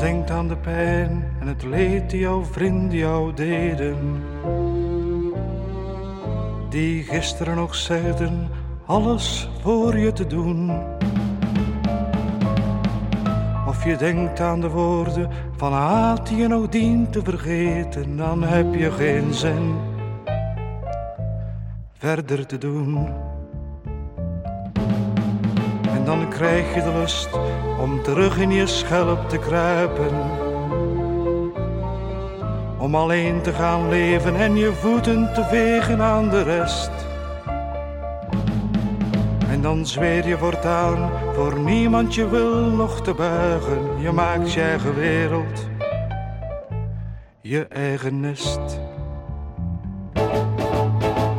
denkt aan de pijn en het leed die jouw vrienden jou deden. Die gisteren nog zeiden alles voor je te doen. Of je denkt aan de woorden van haat die je nog dient te vergeten, dan heb je geen zin verder te doen. Dan krijg je de lust om terug in je schelp te kruipen. Om alleen te gaan leven en je voeten te vegen aan de rest. En dan zweer je voortaan voor niemand je wil nog te buigen. Je maakt je eigen wereld, je eigen nest.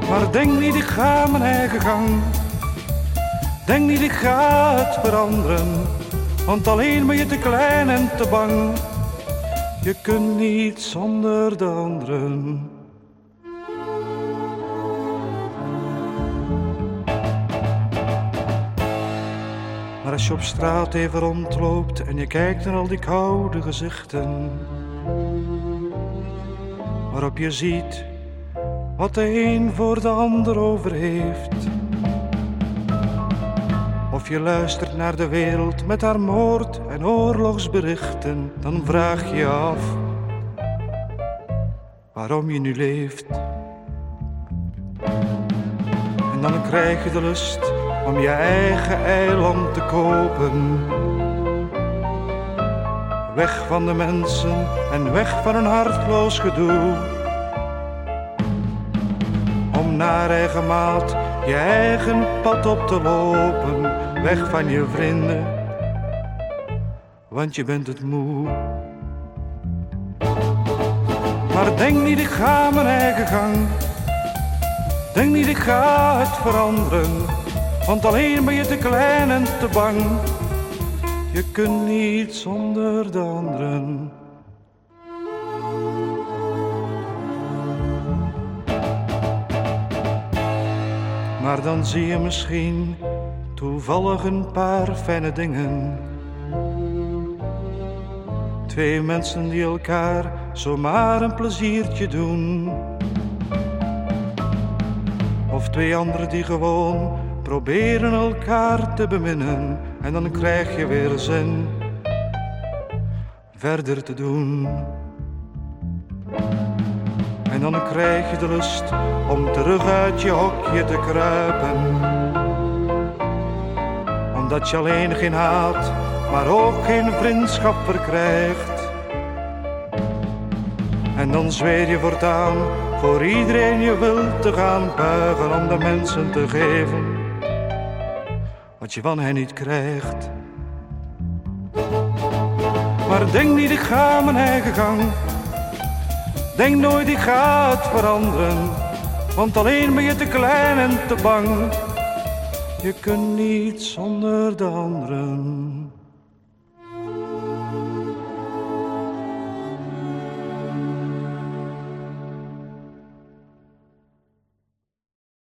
Maar denk niet, ik ga mijn eigen gang. Denk niet, ik ga het veranderen. Want alleen ben je te klein en te bang. Je kunt niet zonder de anderen. Maar als je op straat even rondloopt en je kijkt naar al die koude gezichten, waarop je ziet wat de een voor de ander over heeft. Of je luistert naar de wereld met haar moord en oorlogsberichten, dan vraag je af waarom je nu leeft. En dan krijg je de lust om je eigen eiland te kopen. Weg van de mensen en weg van een hartloos gedoe. Om naar eigen maat je eigen pad op te lopen. Weg van je vrienden, want je bent het moe. Maar denk niet, ik ga mijn eigen gang. Denk niet, ik ga het veranderen. Want alleen ben je te klein en te bang. Je kunt niet zonder de anderen. Maar dan zie je misschien toevallig een paar fijne dingen. Twee mensen die elkaar zomaar een pleziertje doen. Of twee anderen die gewoon proberen elkaar te beminnen. En dan krijg je weer zin verder te doen. En dan krijg je de lust om terug uit je hokje te kruipen. Omdat je alleen geen haat, maar ook geen vriendschap verkrijgt. En dan zweer je voortaan voor iedereen je wil te gaan buigen om de mensen te geven wat je van hen niet krijgt. Maar denk niet, ik ga mijn eigen gang. Denk nooit, ik ga het veranderen. Want alleen ben je te klein en te bang. Je kunt niet zonder de anderen.